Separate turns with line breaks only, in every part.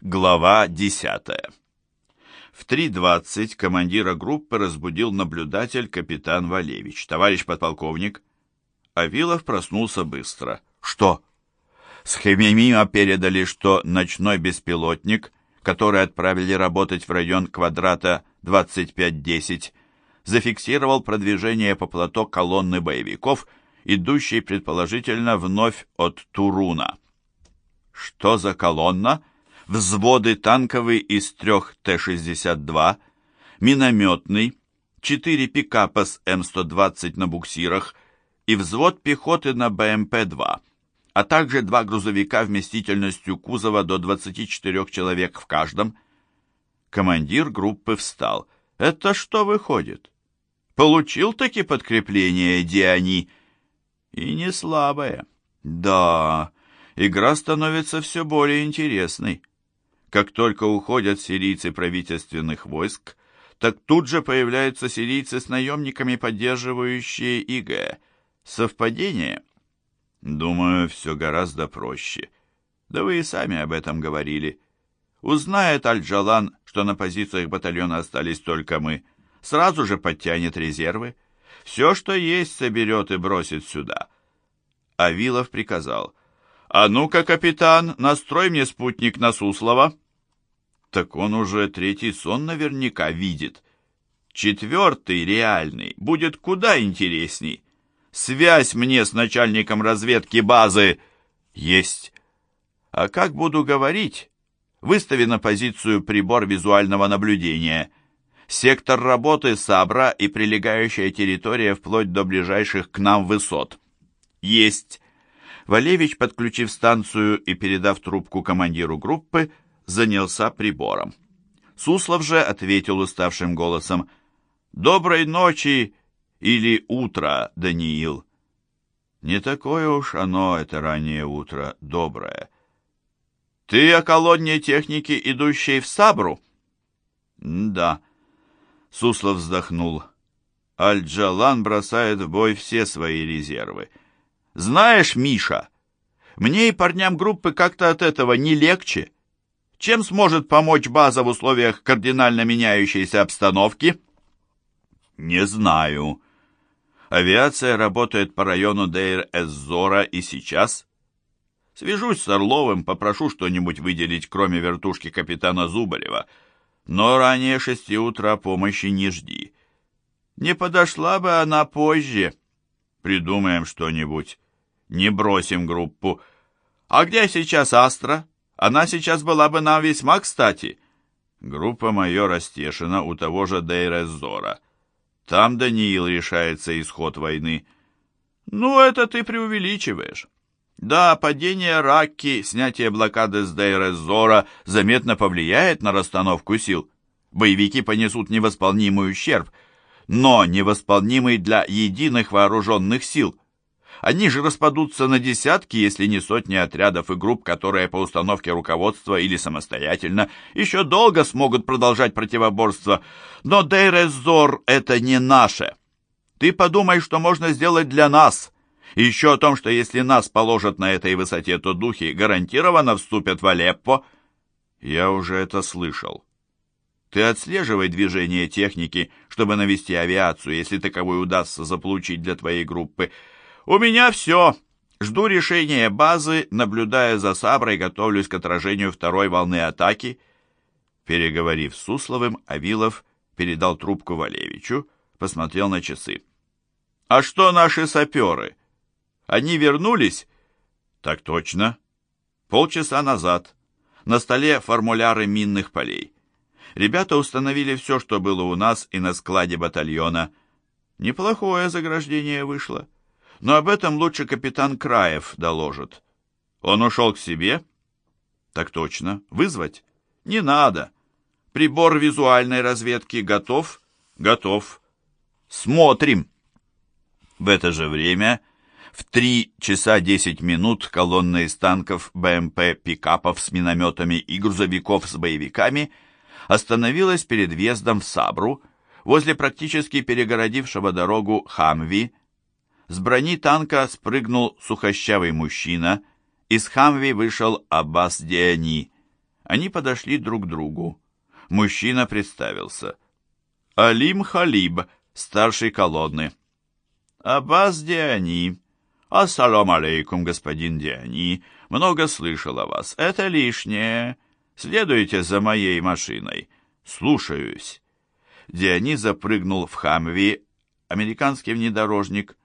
Глава 10. В 3.20 командира группы разбудил наблюдатель капитан Валевич. «Товарищ подполковник». Авилов проснулся быстро. «Что?» С Хемимима передали, что ночной беспилотник, который отправили работать в район квадрата 2510, зафиксировал продвижение по плато колонны боевиков, идущей предположительно вновь от Туруна. «Что за колонна?» Взводы танковый из трех Т-62, минометный, четыре пикапа с М-120 на буксирах и взвод пехоты на БМП-2, а также два грузовика вместительностью кузова до 24 человек в каждом. Командир группы встал. «Это что выходит? Получил-таки подкрепление Диани?» «И не слабое». «Да, игра становится все более интересной». Как только уходят сирийцы правительственных войск, так тут же появляются сирийцы с наемниками, поддерживающие ИГ. Совпадение? Думаю, все гораздо проще. Да вы и сами об этом говорили. Узнает Аль-Джалан, что на позициях батальона остались только мы, сразу же подтянет резервы. Все, что есть, соберет и бросит сюда. Авилов приказал. «А ну-ка, капитан, настрой мне спутник на Суслова». Так он уже третий сон наверняка видит. Четвертый, реальный, будет куда интересней. Связь мне с начальником разведки базы есть. А как буду говорить? Выстави на позицию прибор визуального наблюдения. Сектор работы Сабра и прилегающая территория вплоть до ближайших к нам высот. Есть. Валевич, подключив станцию и передав трубку командиру группы, занялся прибором. Суслов же ответил уставшим голосом «Доброй ночи или утро, Даниил». Не такое уж оно, это раннее утро, доброе. «Ты о колонне техники, идущей в Сабру?» «Да». Суслов вздохнул. Аль-Джалан бросает в бой все свои резервы. «Знаешь, Миша, мне и парням группы как-то от этого не легче. Чем сможет помочь база в условиях кардинально меняющейся обстановки? Не знаю. Авиация работает по району Дейр-Эззора и сейчас. Свяжусь с Орловым, попрошу что-нибудь выделить, кроме вертушки капитана Зубарева. Но ранее шести утра помощи не жди. Не подошла бы она позже. Придумаем что-нибудь. Не бросим группу. А где сейчас Астра? Она сейчас была бы нам весьма кстати. Группа майора Стешина у того же Дейреззора. Там Даниил решается исход войны. Ну, это ты преувеличиваешь. Да, падение Ракки, снятие блокады с Дейреззора заметно повлияет на расстановку сил. Боевики понесут невосполнимый ущерб, но невосполнимый для единых вооруженных сил – они же распадутся на десятки, если не сотни отрядов и групп, которые по установке руководства или самостоятельно еще долго смогут продолжать противоборство. Но Дейрезор — это не наше. Ты подумай, что можно сделать для нас. И еще о том, что если нас положат на этой высоте, то духи гарантированно вступят в Алеппо. Я уже это слышал. Ты отслеживай движение техники, чтобы навести авиацию, если таковой удастся заполучить для твоей группы. «У меня все. Жду решения базы, наблюдая за Саброй, готовлюсь к отражению второй волны атаки». Переговорив с Сусловым, Авилов передал трубку Валевичу, посмотрел на часы. «А что наши саперы? Они вернулись?» «Так точно. Полчаса назад. На столе формуляры минных полей. Ребята установили все, что было у нас и на складе батальона. Неплохое заграждение вышло но об этом лучше капитан Краев доложит. Он ушел к себе? Так точно. Вызвать? Не надо. Прибор визуальной разведки готов? Готов. Смотрим. В это же время в 3 часа 10 минут колонна из танков, БМП, пикапов с минометами и грузовиков с боевиками остановилась перед въездом в Сабру возле практически перегородившего дорогу Хамви с брони танка спрыгнул сухощавый мужчина, из Хамви вышел Аббас Диани. Они подошли друг к другу. Мужчина представился. Алим Халиб, старший колонны. Аббас Диани. Ассалам алейкум, господин Диани. Много слышал о вас. Это лишнее. Следуйте за моей машиной. Слушаюсь. Диани запрыгнул в Хамви, американский внедорожник.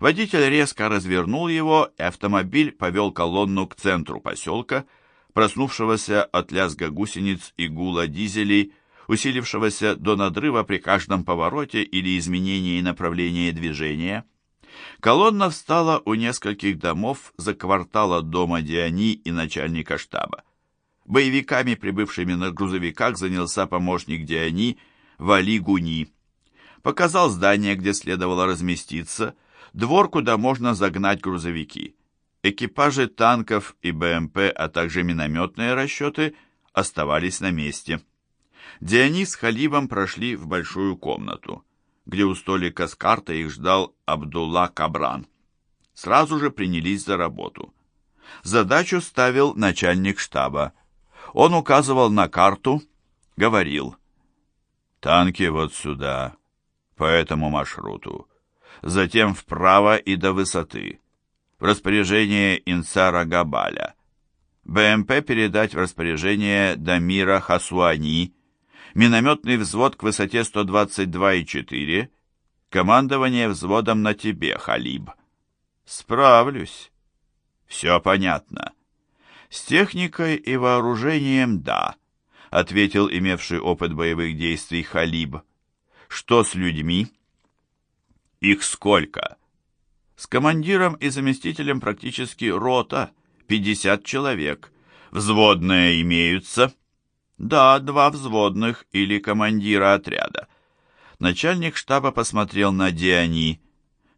Водитель резко развернул его, и автомобиль повел колонну к центру поселка, проснувшегося от лязга гусениц и гула дизелей, усилившегося до надрыва при каждом повороте или изменении направления движения. Колонна встала у нескольких домов за квартал от дома Диани и начальника штаба. Боевиками, прибывшими на грузовиках, занялся помощник Диани Вали Гуни. Показал здание, где следовало разместиться, двор, куда можно загнать грузовики. Экипажи танков и БМП, а также минометные расчеты оставались на месте. Дионис с Халибом прошли в большую комнату, где у столика с картой их ждал Абдулла Кабран. Сразу же принялись за работу. Задачу ставил начальник штаба. Он указывал на карту, говорил «Танки вот сюда, по этому маршруту, затем вправо и до высоты» в распоряжение Инсара Габаля, БМП передать в распоряжение Дамира Хасуани, минометный взвод к высоте 122,4, командование взводом на тебе, Халиб. Справлюсь. Все понятно. С техникой и вооружением да, ответил имевший опыт боевых действий Халиб. Что с людьми? Их сколько? С командиром и заместителем практически рота, 50 человек. Взводные имеются? Да, два взводных или командира отряда. Начальник штаба посмотрел на Диани.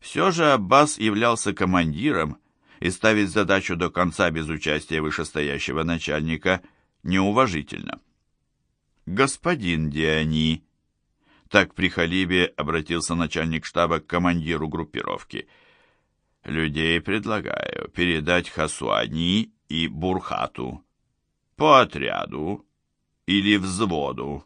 Все же Аббас являлся командиром, и ставить задачу до конца без участия вышестоящего начальника неуважительно. «Господин Диани», так при Халибе обратился начальник штаба к командиру группировки – Людей предлагаю передать Хасуани и Бурхату. По отряду или взводу.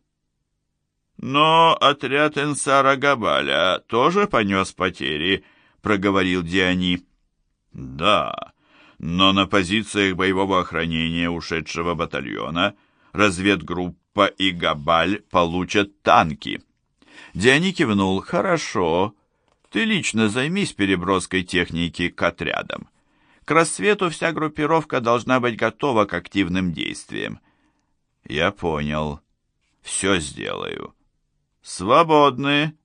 Но отряд Энсара Габаля тоже понес потери, проговорил Диани. Да, но на позициях боевого охранения ушедшего батальона разведгруппа и Габаль получат танки. Диани кивнул. Хорошо, ты лично займись переброской техники к отрядам. К рассвету вся группировка должна быть готова к активным действиям. Я понял. Все сделаю. Свободны.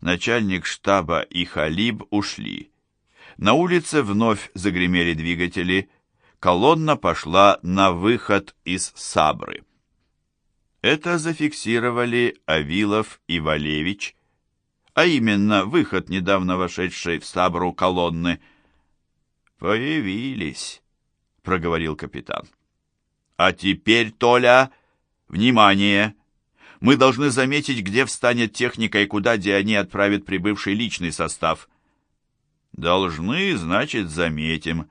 Начальник штаба и Халиб ушли. На улице вновь загремели двигатели. Колонна пошла на выход из Сабры. Это зафиксировали Авилов и Валевич, а именно выход недавно вошедшей в Сабру колонны. «Появились», — проговорил капитан. «А теперь, Толя, внимание! Мы должны заметить, где встанет техника и куда Диане отправит прибывший личный состав». «Должны, значит, заметим.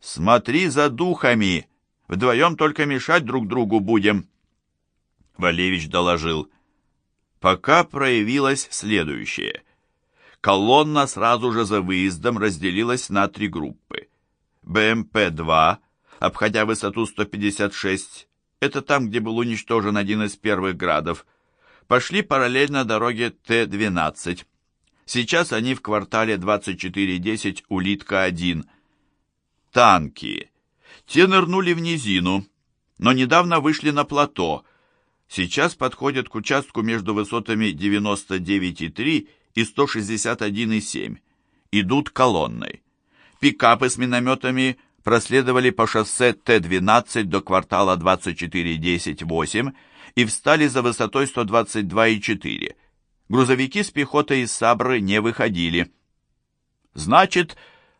Смотри за духами, вдвоем только мешать друг другу будем». Валевич доложил пока проявилось следующее. Колонна сразу же за выездом разделилась на три группы. БМП-2, обходя высоту 156, это там, где был уничтожен один из первых градов, пошли параллельно дороге Т-12. Сейчас они в квартале 2410 Улитка-1. Танки. Те нырнули в низину, но недавно вышли на плато – сейчас подходят к участку между высотами 99,3 и 161,7. Идут колонной. Пикапы с минометами проследовали по шоссе Т-12 до квартала 2410-8 и встали за высотой 122,4. Грузовики с пехотой из Сабры не выходили. Значит,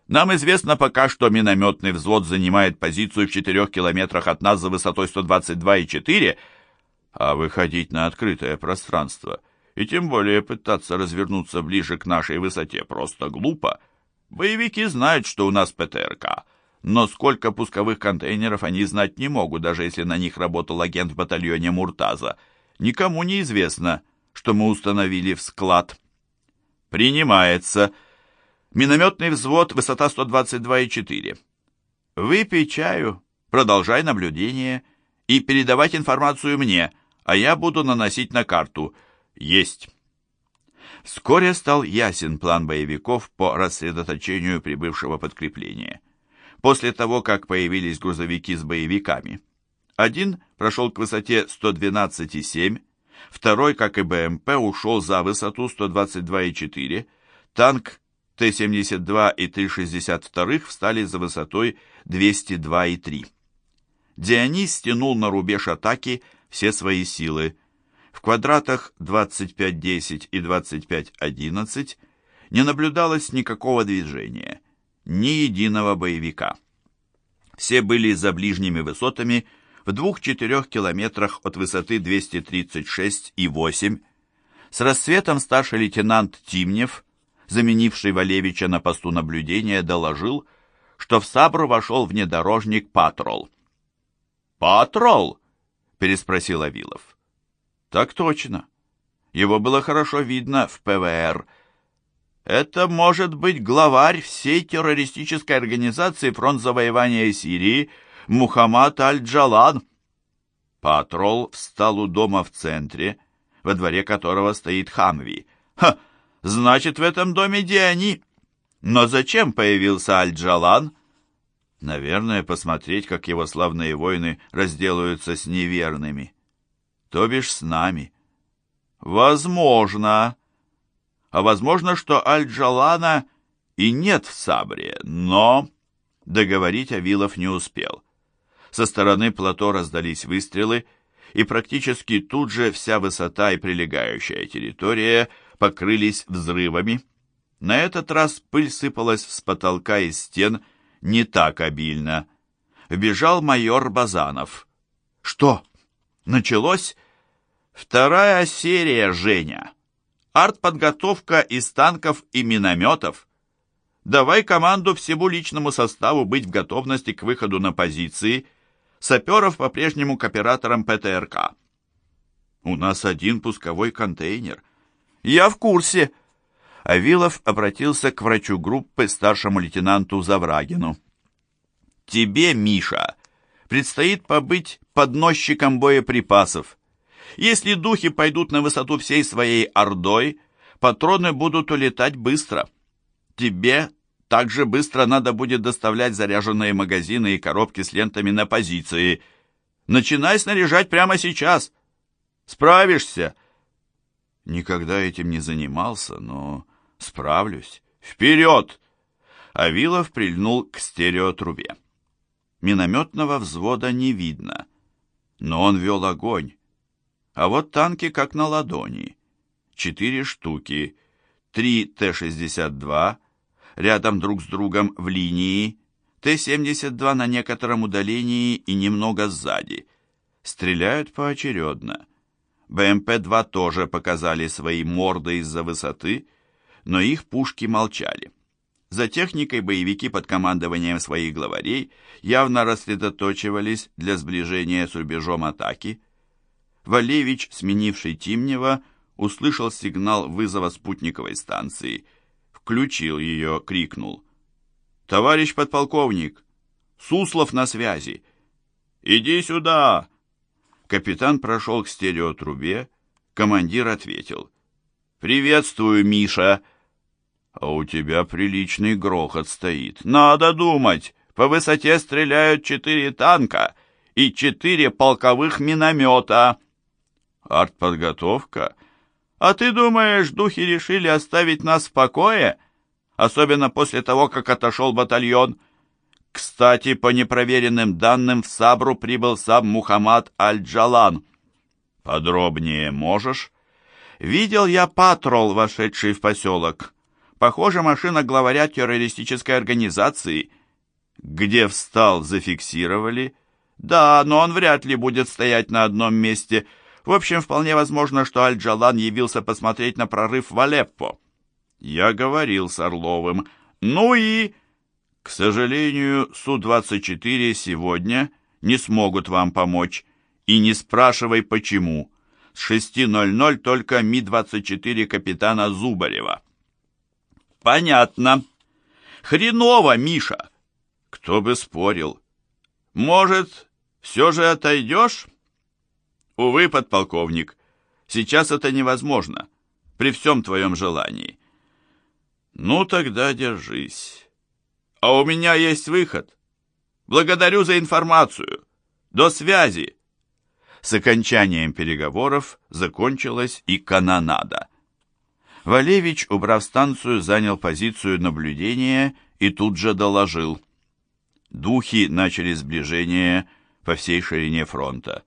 нам известно пока, что минометный взвод занимает позицию в 4 километрах от нас за высотой 122,4 а выходить на открытое пространство и тем более пытаться развернуться ближе к нашей высоте просто глупо. Боевики знают, что у нас ПТРК. но сколько пусковых контейнеров они знать не могут, даже если на них работал агент в батальоне Муртаза. Никому не известно, что мы установили в склад. Принимается. Минометный взвод, высота 122,4. Выпей чаю, продолжай наблюдение и передавать информацию мне, а я буду наносить на карту. Есть. Вскоре стал ясен план боевиков по рассредоточению прибывшего подкрепления. После того, как появились грузовики с боевиками. Один прошел к высоте 112,7, второй, как и БМП, ушел за высоту 122,4, танк Т-72 и Т-62 встали за высотой 202,3. Дионис стянул на рубеж атаки все свои силы, в квадратах 2510 и 2511 не наблюдалось никакого движения, ни единого боевика. Все были за ближними высотами в 2-4 километрах от высоты 236,8. С рассветом старший лейтенант Тимнев, заменивший Валевича на посту наблюдения, доложил, что в Сабру вошел внедорожник «Патрол». «Патрол?» – переспросил Авилов. Так точно. Его было хорошо видно в ПВР. Это может быть главарь всей террористической организации фронт завоевания Сирии Мухаммад Аль-Джалан. Патрол встал у дома в центре, во дворе которого стоит Хамви. Ха! Значит, в этом доме Диани. Но зачем появился Аль-Джалан? Наверное, посмотреть, как его славные воины разделаются с неверными то бишь с нами. Возможно. А возможно, что Аль-Джалана и нет в Сабре, но... Договорить Авилов не успел. Со стороны плато раздались выстрелы, и практически тут же вся высота и прилегающая территория покрылись взрывами. На этот раз пыль сыпалась с потолка и стен не так обильно. Вбежал майор Базанов. «Что?» Началось вторая серия, Женя. Артподготовка из танков и минометов. Давай команду всему личному составу быть в готовности к выходу на позиции. Саперов по-прежнему к операторам ПТРК. У нас один пусковой контейнер. Я в курсе. Авилов обратился к врачу группы, старшему лейтенанту Заврагину. Тебе, Миша, предстоит побыть подносчиком боеприпасов. Если духи пойдут на высоту всей своей ордой, патроны будут улетать быстро. Тебе также быстро надо будет доставлять заряженные магазины и коробки с лентами на позиции. Начинай снаряжать прямо сейчас. Справишься? Никогда этим не занимался, но справлюсь. Вперед! Авилов прильнул к стереотрубе. Минометного взвода не видно, но он вел огонь. А вот танки как на ладони. Четыре штуки, три Т-62, рядом друг с другом в линии, Т-72 на некотором удалении и немного сзади. Стреляют поочередно. БМП-2 тоже показали свои морды из-за высоты, но их пушки молчали. За техникой боевики под командованием своих главарей явно рассредоточивались для сближения с рубежом атаки. Валевич, сменивший Тимнева, услышал сигнал вызова спутниковой станции. Включил ее, крикнул. «Товарищ подполковник! Суслов на связи! Иди сюда!» Капитан прошел к стереотрубе, командир ответил. «Приветствую, Миша!» А у тебя приличный грохот стоит. Надо думать, по высоте стреляют четыре танка и четыре полковых миномета. Артподготовка? А ты думаешь, духи решили оставить нас в покое? Особенно после того, как отошел батальон. Кстати, по непроверенным данным, в Сабру прибыл сам Мухаммад Аль-Джалан. Подробнее можешь? Видел я патрол, вошедший в поселок. Похоже, машина главаря террористической организации. Где встал, зафиксировали. Да, но он вряд ли будет стоять на одном месте. В общем, вполне возможно, что Аль-Джалан явился посмотреть на прорыв в Алеппо. Я говорил с Орловым. Ну и... К сожалению, Су-24 сегодня не смогут вам помочь. И не спрашивай, почему. С 6.00 только Ми-24 капитана Зубарева. Понятно. Хреново, Миша. Кто бы спорил. Может, все же отойдешь? Увы, подполковник, сейчас это невозможно, при всем твоем желании. Ну, тогда держись. А у меня есть выход. Благодарю за информацию. До связи. С окончанием переговоров закончилась и канонада. Валевич, убрав станцию, занял позицию наблюдения и тут же доложил. Духи начали сближение по всей ширине фронта.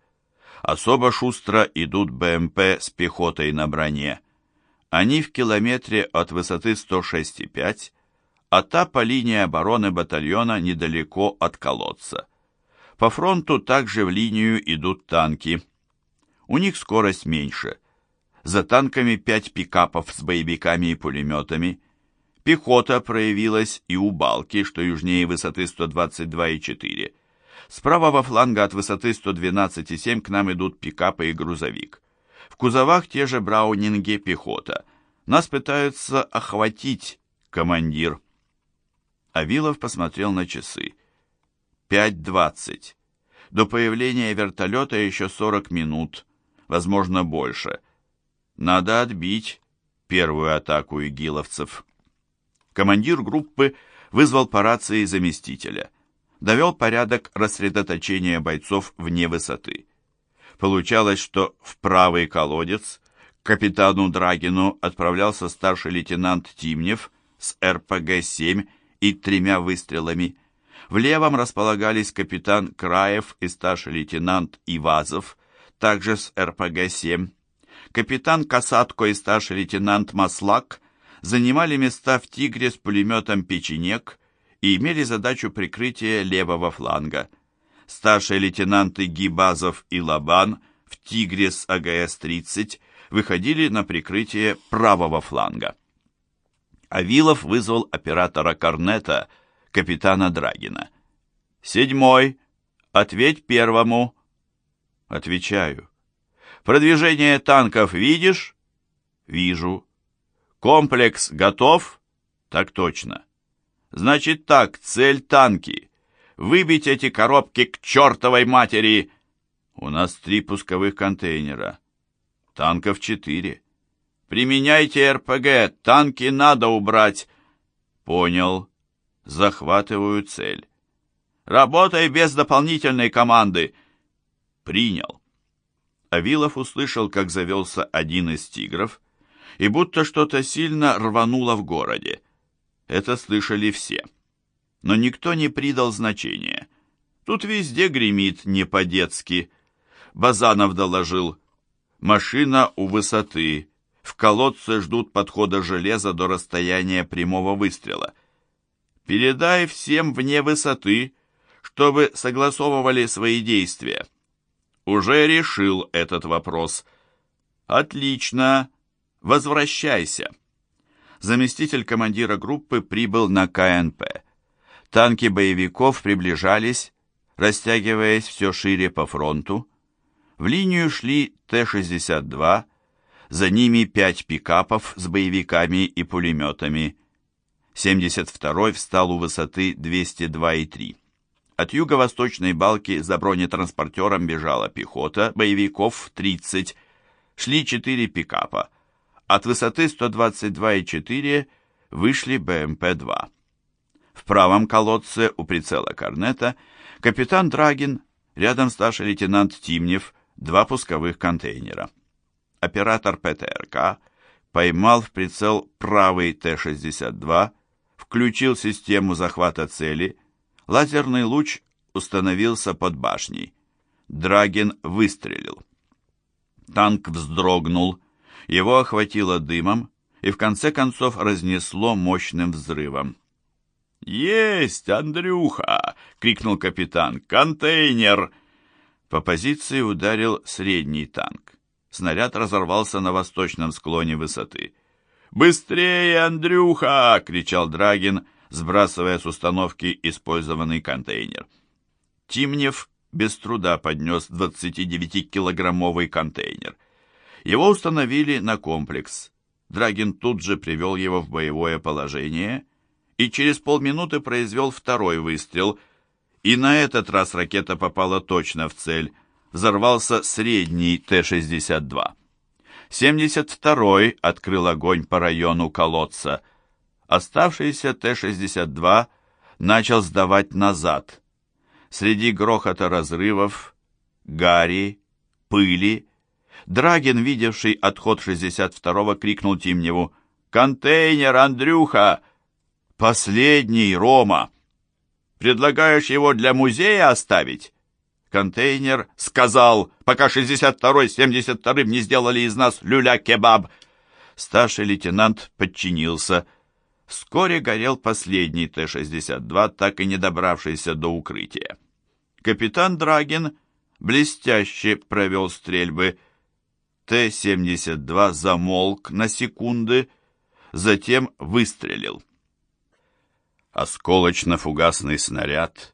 Особо шустро идут БМП с пехотой на броне. Они в километре от высоты 106,5, а та по линии обороны батальона недалеко от колодца. По фронту также в линию идут танки. У них скорость меньше. За танками пять пикапов с боевиками и пулеметами. Пехота проявилась и у Балки, что южнее высоты 122,4. С правого фланга от высоты 112,7 к нам идут пикапы и грузовик. В кузовах те же браунинги пехота. Нас пытаются охватить, командир. Авилов посмотрел на часы. Пять двадцать. До появления вертолета еще сорок минут, возможно, больше. Надо отбить первую атаку игиловцев. Командир группы вызвал по рации заместителя – довел порядок рассредоточения бойцов вне высоты. Получалось, что в правый колодец к капитану Драгину отправлялся старший лейтенант Тимнев с РПГ-7 и тремя выстрелами. В левом располагались капитан Краев и старший лейтенант Ивазов, также с РПГ-7. Капитан Касатко и старший лейтенант Маслак занимали места в «Тигре» с пулеметом «Печенек», и имели задачу прикрытия левого фланга. Старшие лейтенанты Гибазов и Лабан в «Тигре» с АГС-30 выходили на прикрытие правого фланга. Авилов вызвал оператора Корнета, капитана Драгина. «Седьмой. Ответь первому». «Отвечаю». «Продвижение танков видишь?» «Вижу». «Комплекс готов?» «Так точно». Значит так, цель танки. Выбить эти коробки к чертовой матери. У нас три пусковых контейнера. Танков четыре. Применяйте РПГ, танки надо убрать. Понял. Захватываю цель. Работай без дополнительной команды. Принял. Авилов услышал, как завелся один из тигров, и будто что-то сильно рвануло в городе. Это слышали все. Но никто не придал значения. Тут везде гремит не по-детски. Базанов доложил. Машина у высоты. В колодце ждут подхода железа до расстояния прямого выстрела. Передай всем вне высоты, чтобы согласовывали свои действия. Уже решил этот вопрос. Отлично. Возвращайся заместитель командира группы прибыл на КНП. Танки боевиков приближались, растягиваясь все шире по фронту. В линию шли Т-62, за ними пять пикапов с боевиками и пулеметами. 72-й встал у высоты 202,3. От юго-восточной балки за бронетранспортером бежала пехота, боевиков 30, шли четыре пикапа. От высоты 122,4 вышли БМП-2. В правом колодце у прицела корнета капитан Драгин, рядом старший лейтенант Тимнев, два пусковых контейнера. Оператор ПТРК поймал в прицел правый Т-62, включил систему захвата цели, лазерный луч установился под башней. Драгин выстрелил. Танк вздрогнул, его охватило дымом и в конце концов разнесло мощным взрывом. «Есть, Андрюха!» — крикнул капитан. «Контейнер!» По позиции ударил средний танк. Снаряд разорвался на восточном склоне высоты. «Быстрее, Андрюха!» — кричал Драгин, сбрасывая с установки использованный контейнер. Тимнев без труда поднес 29-килограммовый контейнер. Его установили на комплекс. Драгин тут же привел его в боевое положение и через полминуты произвел второй выстрел, и на этот раз ракета попала точно в цель. Взорвался средний Т-62. 72-й открыл огонь по району колодца. Оставшийся Т-62 начал сдавать назад. Среди грохота разрывов, гари, пыли, Драгин, видевший отход 62-го, крикнул Тимневу «Контейнер, Андрюха! Последний, Рома! Предлагаешь его для музея оставить?» Контейнер сказал, пока 62-й с 72-м не сделали из нас люля-кебаб. Старший лейтенант подчинился. Вскоре горел последний Т-62, так и не добравшийся до укрытия. Капитан Драгин блестяще провел стрельбы. Т-72 замолк на секунды, затем выстрелил. Осколочно-фугасный снаряд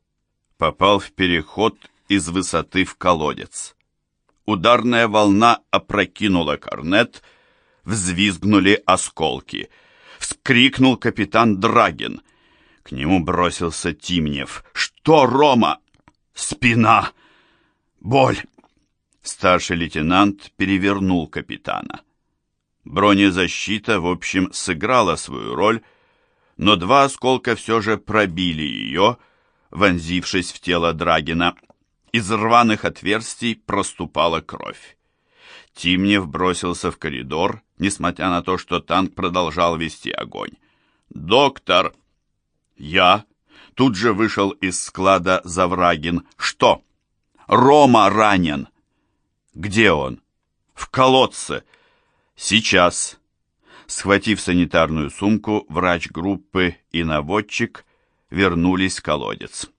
попал в переход из высоты в колодец. Ударная волна опрокинула корнет, взвизгнули осколки. Вскрикнул капитан Драгин. К нему бросился Тимнев. «Что, Рома?» «Спина! Боль!» Старший лейтенант перевернул капитана. Бронезащита, в общем, сыграла свою роль, но два осколка все же пробили ее, вонзившись в тело Драгина. Из рваных отверстий проступала кровь. Тимнев бросился в коридор, несмотря на то, что танк продолжал вести огонь. «Доктор!» «Я?» Тут же вышел из склада Заврагин. «Что?» «Рома ранен!» «Где он?» «В колодце!» «Сейчас!» Схватив санитарную сумку, врач группы и наводчик вернулись в колодец.